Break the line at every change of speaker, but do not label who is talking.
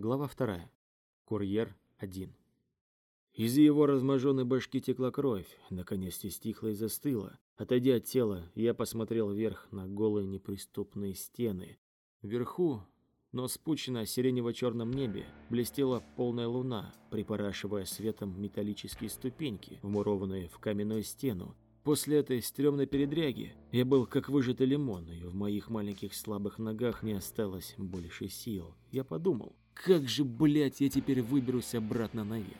Глава вторая. Курьер один. Из его разможенной башки текла кровь, наконец-то стихла и застыла. Отойдя от тела, я посмотрел вверх на голые неприступные стены. Вверху, но спучено сиренево-черном небе, блестела полная луна, припорашивая светом металлические ступеньки, вмурованные в каменную стену. После этой стрёмной передряги я был как выжатый лимон, и в моих маленьких слабых ногах не осталось больше сил. Я подумал, как же, блядь, я теперь выберусь обратно наверх?